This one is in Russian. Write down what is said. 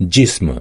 जिस्म